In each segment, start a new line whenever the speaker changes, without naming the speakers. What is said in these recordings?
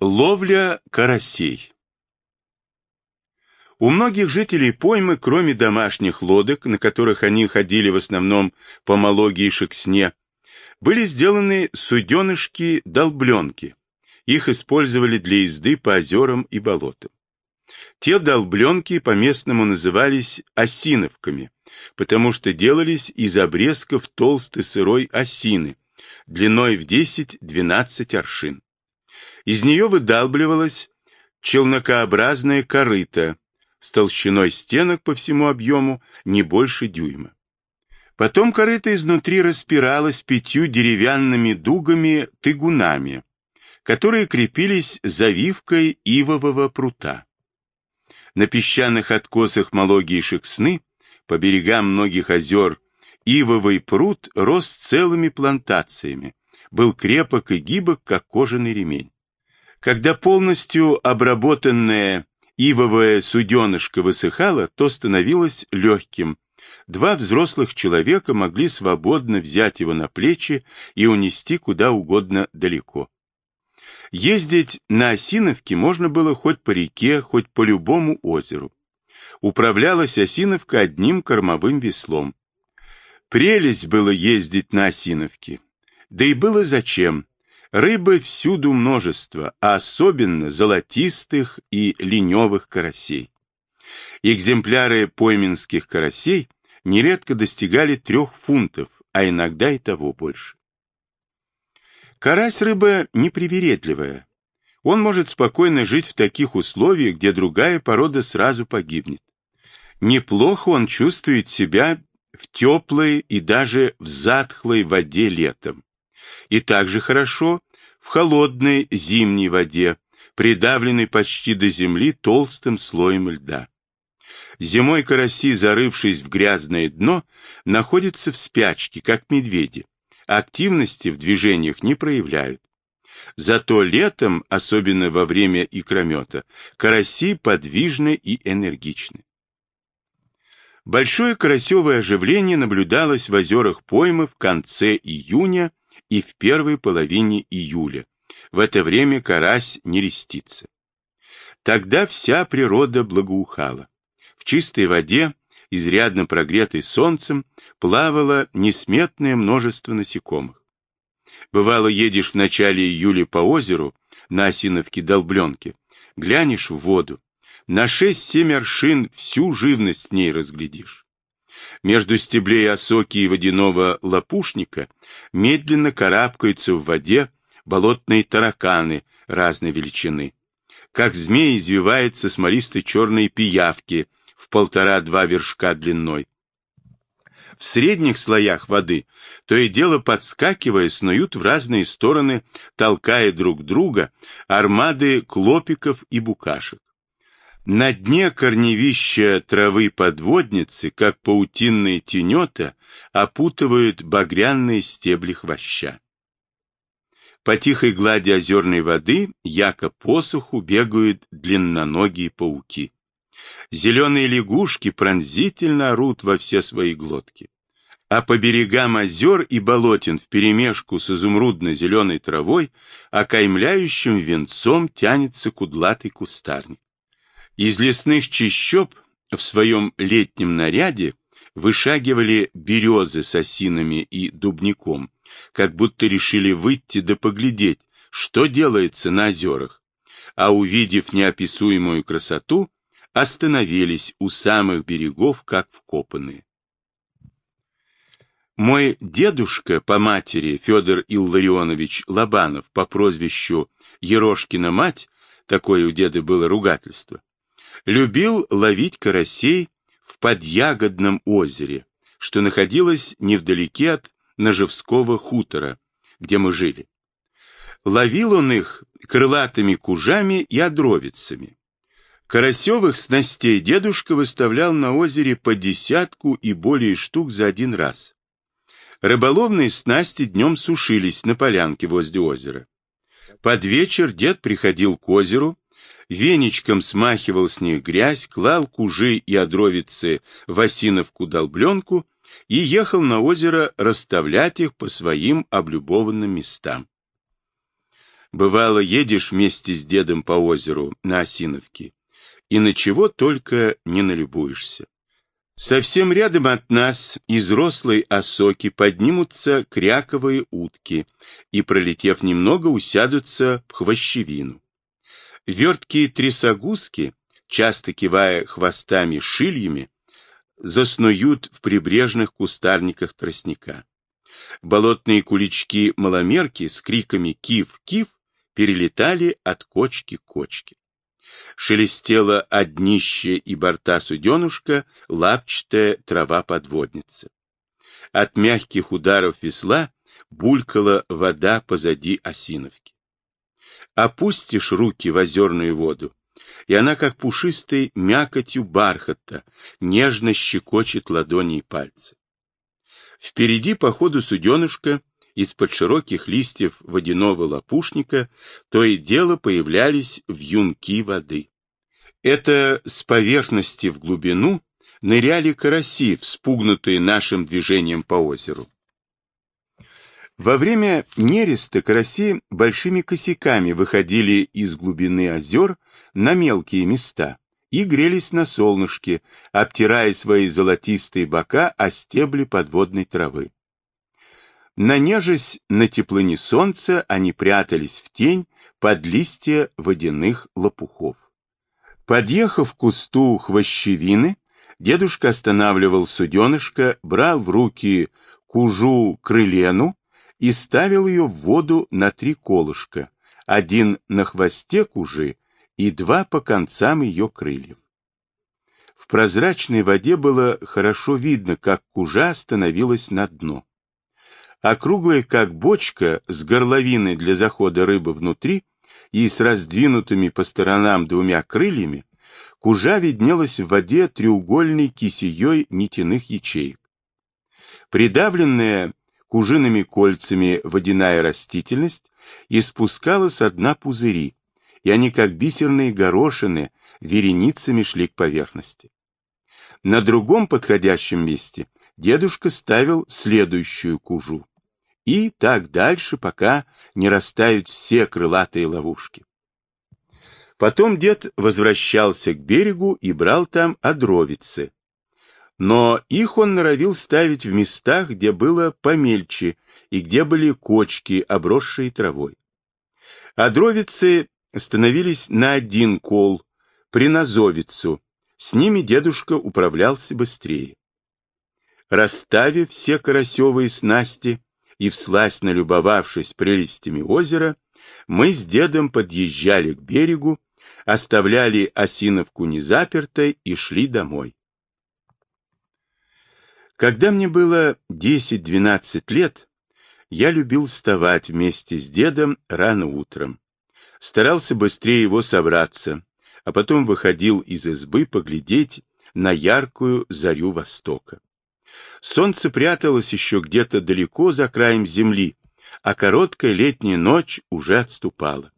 Ловля карасей У многих жителей поймы, кроме домашних лодок, на которых они ходили в основном по Малоге и Шексне, были сделаны суденышки-долбленки. Их использовали для езды по озерам и болотам. Те долбленки по-местному назывались осиновками, потому что делались из обрезков толстой сырой осины, длиной в 10-12 аршин. Из нее выдалбливалась челнокообразная корыта с толщиной стенок по всему объему не больше дюйма. Потом корыто изнутри распиралось пятью деревянными дугами-тыгунами, которые крепились завивкой ивового прута. На песчаных откосах Малоги и Шексны, по берегам многих озер, ивовый пруд рос целыми плантациями, был крепок и гибок, как кожаный ремень. Когда полностью обработанное ивовое суденышко высыхало, то становилось легким. Два взрослых человека могли свободно взять его на плечи и унести куда угодно далеко. Ездить на Осиновке можно было хоть по реке, хоть по любому озеру. Управлялась Осиновка одним кормовым веслом. Прелесть было ездить на Осиновке. Да и было зачем. Рыбы всюду множество, а особенно золотистых и леневых карасей. Экземпляры пойменских карасей нередко достигали трех фунтов, а иногда и того больше. Карась рыба непривередливая. Он может спокойно жить в таких условиях, где другая порода сразу погибнет. Неплохо он чувствует себя в теплой и даже в затхлой воде летом. И также хорошо в холодной зимней воде, придавленной почти до земли толстым слоем льда. Зимой караси, зарывшись в грязное дно, находятся в спячке, как медведи активности в движениях не проявляют. Зато летом, особенно во время икромета, караси подвижны и энергичны. Большое карасевое оживление наблюдалось в озерах поймы в конце июня и в первой половине июля. В это время карась не рестится. Тогда вся природа благоухала. В чистой воде изрядно прогретой солнцем, плавало несметное множество насекомых. Бывало, едешь в начале июля по озеру, на Осиновке-Долбленке, глянешь в воду, на шесть-семь аршин всю живность в ней разглядишь. Между стеблей осоки и водяного лопушника медленно карабкаются в воде болотные тараканы разной величины. Как змеи извиваются смолистой черные пиявки в полтора-два вершка длиной. В средних слоях воды то и дело подскакивая снуют в разные стороны, толкая друг друга армады клопиков и букашек. На дне корневища травы подводницы, как паутинные тенета, опутывают багряные стебли хвоща. По тихой глади озерной воды, яко посуху, бегают длинноногие пауки. Зеленые лягушки пронзительно орут во все свои глотки. А по берегам озер и болотин вперемешку с изумрудно-зеленой травой, окаймляющим венцом тянется кудлатый кустарник. Из лесных чащоб в своем летнем наряде вышагивали березы с осинами и дубником, как будто решили выйти да поглядеть, что делается на озерах, а увидев неописуемую красоту, остановились у самых берегов, как вкопанные. Мой дедушка по матери Федор Илларионович Лобанов по прозвищу Ерошкина мать, такое у деда было ругательство, любил ловить карасей в Подъягодном озере, что находилось невдалеке от Ножевского хутора, где мы жили. Ловил он их крылатыми кужами и одровицами. Карасевых снастей дедушка выставлял на озере по десятку и более штук за один раз. Рыболовные снасти днем сушились на полянке возле озера. Под вечер дед приходил к озеру, веничком смахивал с них грязь, клал кужи и одровицы в осиновку-долбленку и ехал на озеро расставлять их по своим облюбованным местам. Бывало, едешь вместе с дедом по озеру на Осиновке, и на чего только не налюбуешься. Совсем рядом от нас из рослой осоки поднимутся кряковые утки и, пролетев немного, усядутся в хвощевину. Верткие трясогузки, часто кивая хвостами-шильями, заснуют в прибрежных кустарниках тростника. Болотные кулички-маломерки с криками «Кив-кив» перелетали от кочки к кочке. Шелестела от днища и борта суденушка лапчатая трава-подводница. От мягких ударов весла булькала вода позади осиновки. Опустишь руки в озерную воду, и она, как пушистой мякотью бархата, нежно щекочет ладони и пальцы. Впереди по ходу суденышка из-под широких листьев водяного лопушника то и дело появлялись вьюнки воды. Это с поверхности в глубину ныряли караси, вспугнутые нашим движением по озеру. Во время нереста караси большими косяками выходили из глубины озер на мелкие места и грелись на солнышке, обтирая свои золотистые бока о стебли подводной травы. Нанежась на теплыне солнца, они прятались в тень под листья водяных лопухов. Подъехав к кусту хвощевины, дедушка останавливал суденышко, брал в руки кужу крылену и ставил ее в воду на три колышка, один на хвосте кужи и два по концам ее крыльев. В прозрачной воде было хорошо видно, как кужа становилась на дно. Округлая, как бочка, с горловиной для захода рыбы внутри и с раздвинутыми по сторонам двумя крыльями, кужа виднелась в воде треугольной кисеей нитяных ячеек. Придавленная кужиными кольцами водяная растительность испускала со дна пузыри, и они, как бисерные горошины, вереницами шли к поверхности. На другом подходящем месте дедушка ставил следующую кужу. И так дальше, пока не растают все крылатые ловушки. Потом дед возвращался к берегу и брал там одровицы, но их он норовил ставить в местах, где было помельче и где были кочки, обросшие травой. А дровицы становились на один кол, при назовицу, с ними дедушка управлялся быстрее. Расставив все карасевые снасти и вслась налюбовавшись прелестями озера, мы с дедом подъезжали к берегу, оставляли осиновку незапертой и шли домой. Когда мне было 10-12 лет, я любил вставать вместе с дедом рано утром. Старался быстрее его собраться, а потом выходил из избы поглядеть на яркую зарю востока. Солнце пряталось еще где-то далеко за краем земли, а короткая летняя ночь уже отступала.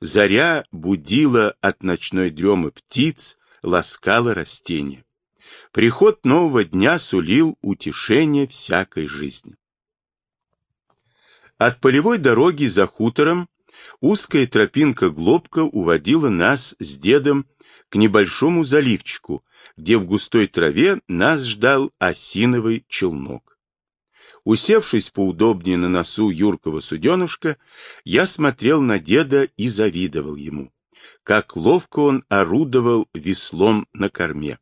Заря будила от ночной дремы птиц, ласкала растения. Приход нового дня сулил утешение всякой жизни. От полевой дороги за хутором узкая тропинка Глобка уводила нас с дедом к небольшому заливчику, где в густой траве нас ждал осиновый челнок. Усевшись поудобнее на носу юркого суденышка, я смотрел на деда и завидовал ему, как ловко он орудовал веслом на корме.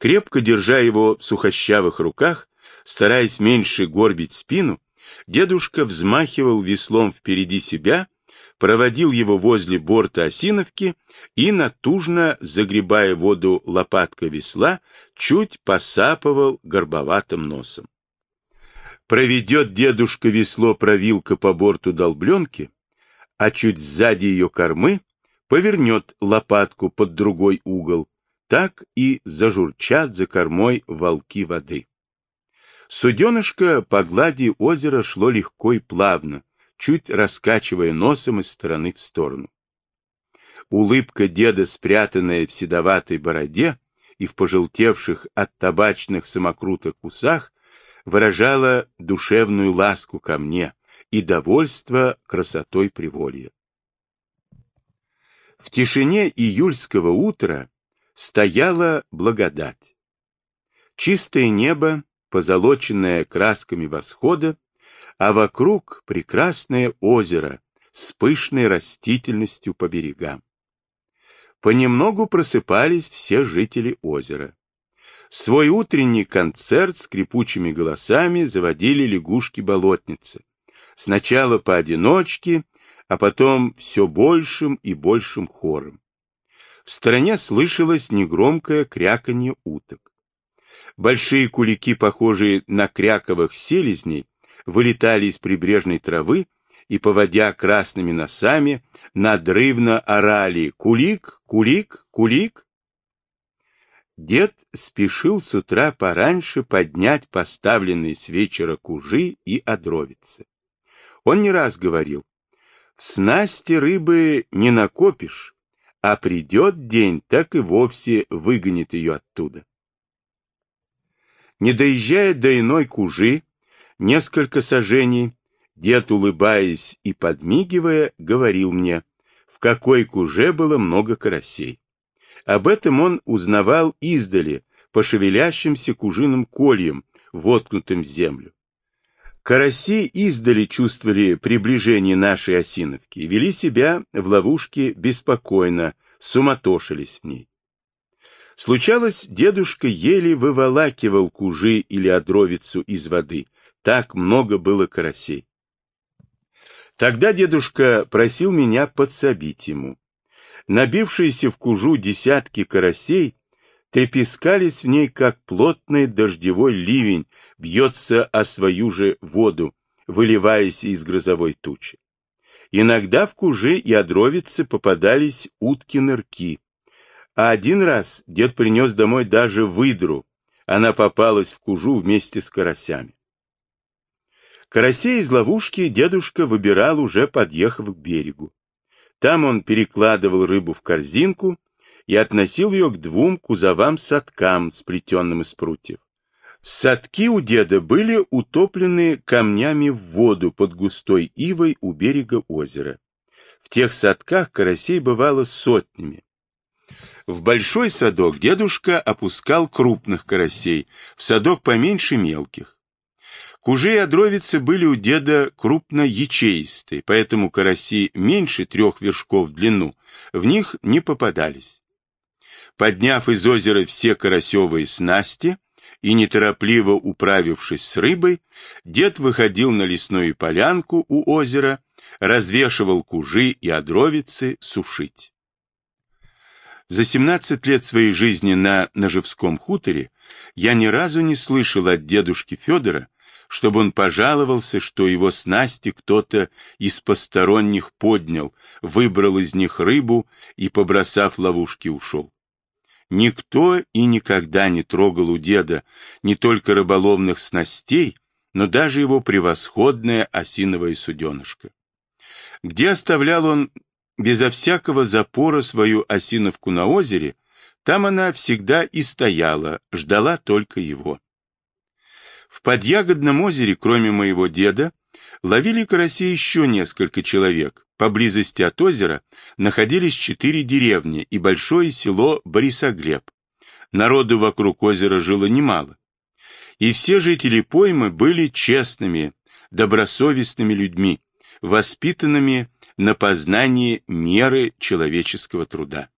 Крепко держа его в сухощавых руках, стараясь меньше горбить спину, дедушка взмахивал веслом впереди себя, проводил его возле борта осиновки и, натужно загребая воду лопаткой весла, чуть посапывал горбоватым носом. Проведет дедушка весло провилка по борту долбленки, а чуть сзади ее кормы повернет лопатку под другой угол, так и зажурчат за кормой волки воды. Суденышко по глади озера шло легко и плавно, чуть раскачивая носом из стороны в сторону. Улыбка деда, спрятанная в седоватой бороде и в пожелтевших от табачных самокруток усах, выражала душевную ласку ко мне и довольство красотой приволья. В тишине июльского утра стояла благодать. Чистое небо, позолоченное красками восхода, а вокруг прекрасное озеро с пышной растительностью по берегам. Понемногу просыпались все жители озера. Свой утренний концерт скрипучими голосами заводили лягушки-болотницы. Сначала поодиночке, а потом все большим и большим хором. В стороне слышалось негромкое кряканье уток. Большие кулики, похожие на кряковых селезней, вылетали из прибрежной травы и, поводя красными носами, надрывно орали «Кулик! Кулик! Кулик!». Дед спешил с утра пораньше поднять поставленные с вечера кужи и одровиться. Он не раз говорил, в снасти рыбы не накопишь, а придет день, так и вовсе выгонит ее оттуда. Не доезжая до иной кужи, несколько сажений, дед, улыбаясь и подмигивая, говорил мне, в какой куже было много карасей. Об этом он узнавал издали, по шевелящимся кужиным кольям, воткнутым в землю. Караси издали чувствовали приближение нашей осиновки и вели себя в ловушке беспокойно, суматошились в ней. Случалось, дедушка еле выволакивал кужи или одровицу из воды, так много было карасей. Тогда дедушка просил меня подсобить ему. Набившиеся в кужу десятки карасей трепескались в ней, как плотный дождевой ливень бьется о свою же воду, выливаясь из грозовой тучи. Иногда в куже и одровице попадались утки-нырки. А один раз дед принес домой даже выдру, она попалась в кужу вместе с карасями. Карасей из ловушки дедушка выбирал уже подъехав к берегу. Там он перекладывал рыбу в корзинку и относил ее к двум кузовам-садкам, сплетенным из прутьев. Садки у деда были утоплены камнями в воду под густой ивой у берега озера. В тех садках карасей бывало сотнями. В большой садок дедушка опускал крупных карасей, в садок поменьше мелких. Кужи и одровицы были у деда крупно ячеистые, поэтому караси меньше трех вершков в длину в них не попадались. Подняв из озера все карасевые снасти и неторопливо управившись с рыбой, дед выходил на лесную полянку у озера, развешивал кужи и одровицы сушить. За 17 лет своей жизни на Ножевском хуторе я ни разу не слышал от дедушки Федора, чтобы он пожаловался, что его снасти кто-то из посторонних поднял, выбрал из них рыбу и, побросав ловушки, ушел. Никто и никогда не трогал у деда не только рыболовных снастей, но даже его превосходное осиновое суденышко. Где оставлял он безо всякого запора свою осиновку на озере, там она всегда и стояла, ждала только его. В Подъягодном озере, кроме моего деда, ловили карасей еще несколько человек, Поблизости от озера находились четыре деревни и большое село Борисоглеб. Народу вокруг озера жило немало. И все жители поймы были честными, добросовестными людьми, воспитанными на познании меры человеческого труда.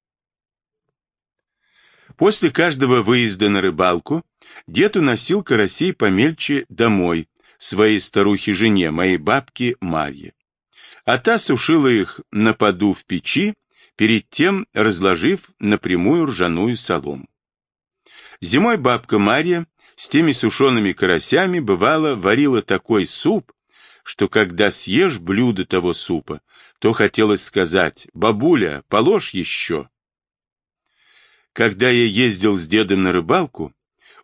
После каждого выезда на рыбалку дед уносил карасей помельче домой, своей старухе-жене, моей бабке Марье а та сушила их на поду в печи, перед тем разложив напрямую ржаную солому. Зимой бабка Марья с теми сушеными карасями бывало варила такой суп, что когда съешь блюдо того супа, то хотелось сказать «Бабуля, положь еще». Когда я ездил с дедом на рыбалку,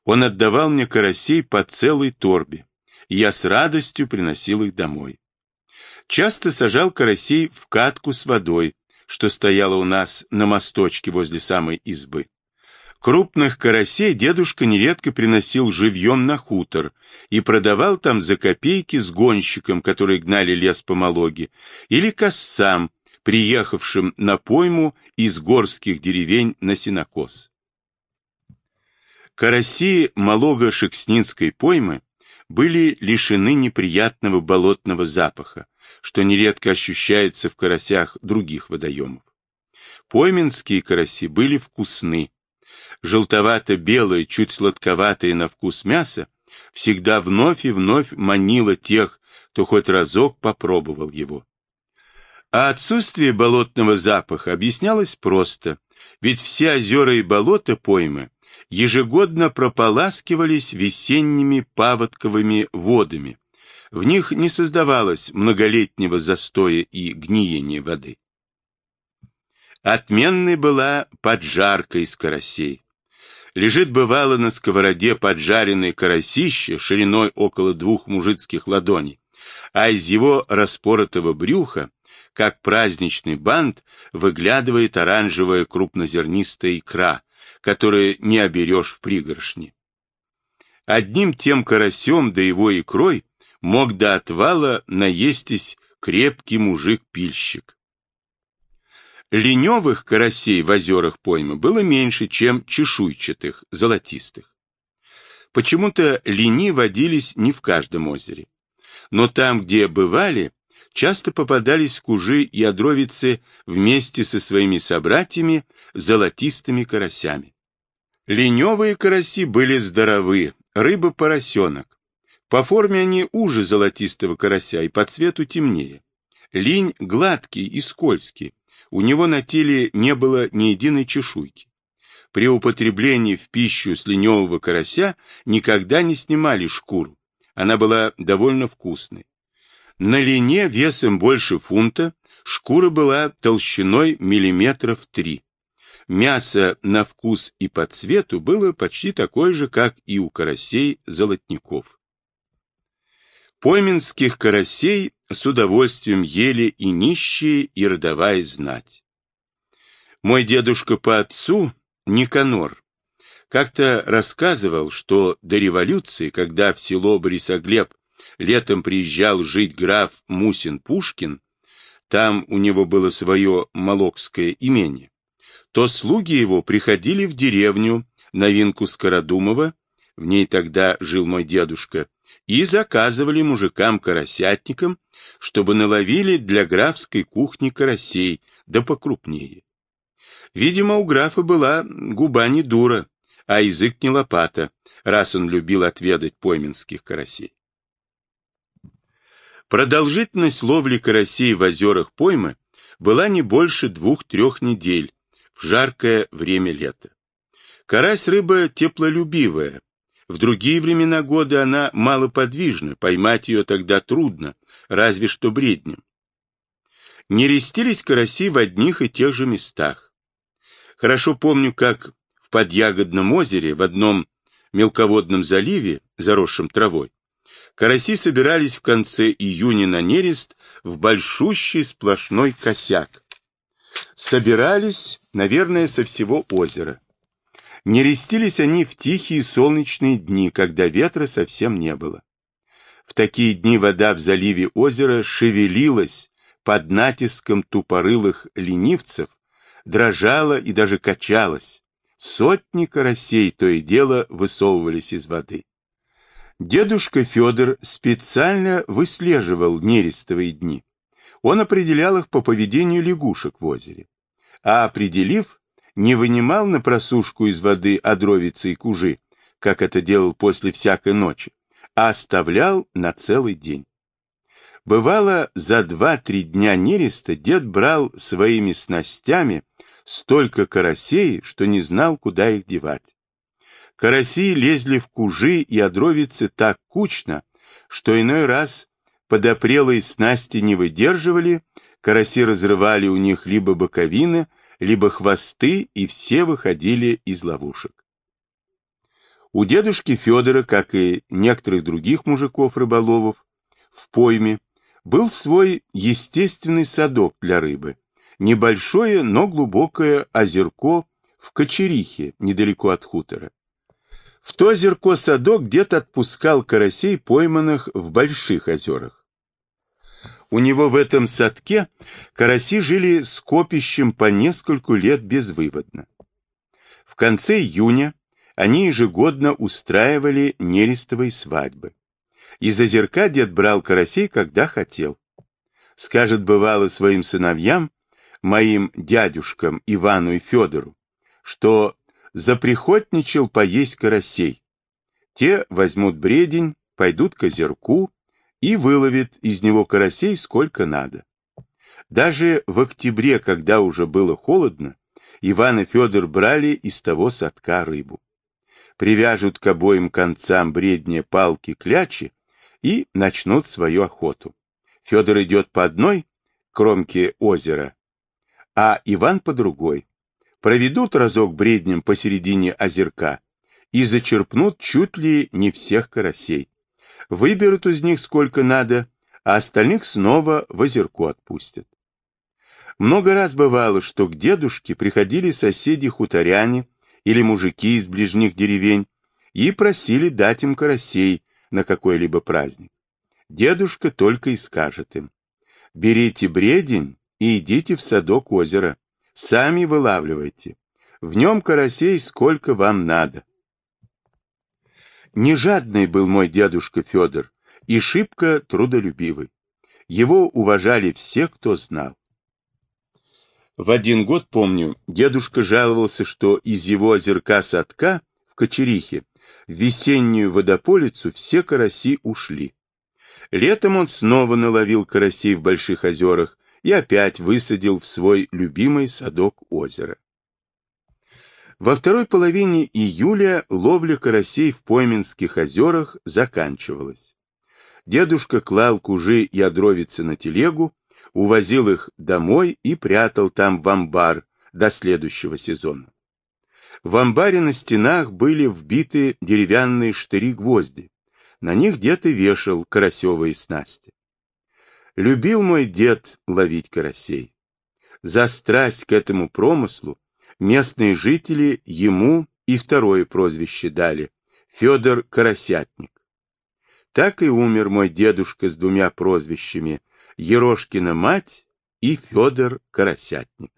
он отдавал мне карасей по целой торбе, я с радостью приносил их домой. Часто сажал карасей в катку с водой, что стояла у нас на мосточке возле самой избы. Крупных карасей дедушка нередко приносил живьем на хутор и продавал там за копейки с гонщиком, которые гнали лес по Малоге, или коссам, приехавшим на пойму из горских деревень на синокос. Караси Малого-Шекснинской поймы были лишены неприятного болотного запаха, что нередко ощущается в карасях других водоемов. Пойменские караси были вкусны, желтовато-белое, чуть сладковатое на вкус мясо всегда вновь и вновь манило тех, кто хоть разок попробовал его. А отсутствие болотного запаха объяснялось просто, ведь все озера и болота поймы ежегодно прополаскивались весенними паводковыми водами. В них не создавалось многолетнего застоя и гниения воды. Отменной была поджарка из карасей. Лежит бывало на сковороде поджаренное карасище шириной около двух мужицких ладоней, а из его распоротого брюха, как праздничный бант, выглядывает оранжевая крупнозернистая икра, которую не оберешь в пригоршне. Одним тем карасем да его икрой мог до отвала наестись крепкий мужик-пильщик. Леневых карасей в озерах поймы было меньше, чем чешуйчатых, золотистых. Почему-то лени водились не в каждом озере. Но там, где бывали, часто попадались кужи и одровицы вместе со своими собратьями, золотистыми карасями. Леневые караси были здоровы, рыба-поросенок. По форме они уже золотистого карася и по цвету темнее. Линь гладкий и скользкий, у него на теле не было ни единой чешуйки. При употреблении в пищу слиневого карася никогда не снимали шкуру. Она была довольно вкусной. На лине весом больше фунта шкура была толщиной миллиметров три. Мясо на вкус и по цвету было почти такое же, как и у карасей-золотников. Пойменских карасей с удовольствием ели и нищие, и родовая знать. Мой дедушка по отцу, Никанор, как-то рассказывал, что до революции, когда в село Борисоглеб летом приезжал жить граф Мусин-Пушкин, там у него было свое молокское имение, то слуги его приходили в деревню на винку Скородумова, в ней тогда жил мой дедушка, и заказывали мужикам-карасятникам, чтобы наловили для графской кухни карасей, да покрупнее. Видимо, у графа была губа не дура, а язык не лопата, раз он любил отведать пойменских карасей. Продолжительность ловли карасей в озерах поймы была не больше двух-трех недель в жаркое время лета. Карась рыба теплолюбивая, в другие времена года она малоподвижна, поймать ее тогда трудно, разве что бреднем. Не рестились караси в одних и тех же местах. Хорошо помню, как в Подъягодном озере, в одном мелководном заливе, заросшем травой, караси собирались в конце июня на нерест в большущий сплошной косяк. Собирались, наверное, со всего озера. Не рестились они в тихие солнечные дни, когда ветра совсем не было. В такие дни вода в заливе озера шевелилась под натиском тупорылых ленивцев, дрожала и даже качалась. Сотни карасей то и дело высовывались из воды. Дедушка Федор специально выслеживал нерестовые дни. Он определял их по поведению лягушек в озере. А определив, не вынимал на просушку из воды одровицы и кужи, как это делал после всякой ночи, а оставлял на целый день. Бывало, за два-три дня нереста дед брал своими снастями столько карасей, что не знал, куда их девать. Караси лезли в кужи и одровицы так кучно, что иной раз подопрелые снасти не выдерживали, караси разрывали у них либо боковины, либо хвосты, и все выходили из ловушек. У дедушки Федора, как и некоторых других мужиков-рыболовов, в пойме был свой естественный садок для рыбы, небольшое, но глубокое озерко в Кочерихе, недалеко от хутора. В то озерко садок где-то отпускал карасей, пойманных в больших озерах. У него в этом садке караси жили скопищем по нескольку лет безвыводно. В конце июня они ежегодно устраивали нерестовые свадьбы. Из озерка дед брал карасей, когда хотел. Скажет, бывало, своим сыновьям, моим дядюшкам Ивану и Федору, что заприходничал поесть карасей. Те возьмут бредень, пойдут к озерку и выловят из него карасей сколько надо. Даже в октябре, когда уже было холодно, Иван и Федор брали из того садка рыбу. Привяжут к обоим концам бредня палки клячи и начнут свою охоту. Федор идет по одной кромке озера, а Иван по другой. Проведут разок бреднем посередине озерка и зачерпнут чуть ли не всех карасей. Выберут из них сколько надо, а остальных снова в озерку отпустят. Много раз бывало, что к дедушке приходили соседи-хуторяне или мужики из ближних деревень и просили дать им карасей на какой-либо праздник. Дедушка только и скажет им, берите бредень и идите в садок озера, сами вылавливайте, в нем карасей сколько вам надо. Нежадный был мой дедушка Федор и шибко трудолюбивый. Его уважали все, кто знал. В один год, помню, дедушка жаловался, что из его озерка садка в Кочерихе в весеннюю водополицу все караси ушли. Летом он снова наловил карасей в больших озерах и опять высадил в свой любимый садок озера. Во второй половине июля ловля карасей в Пойменских озерах заканчивалась. Дедушка клал кужи и одровицы на телегу, увозил их домой и прятал там в амбар до следующего сезона. В амбаре на стенах были вбиты деревянные штыри-гвозди. На них дед и вешал карасевые снасти. Любил мой дед ловить карасей. За страсть к этому промыслу местные жители ему и второе прозвище дали — Федор Карасятник. Так и умер мой дедушка с двумя прозвищами Ерошкина мать и Федор Карасятник.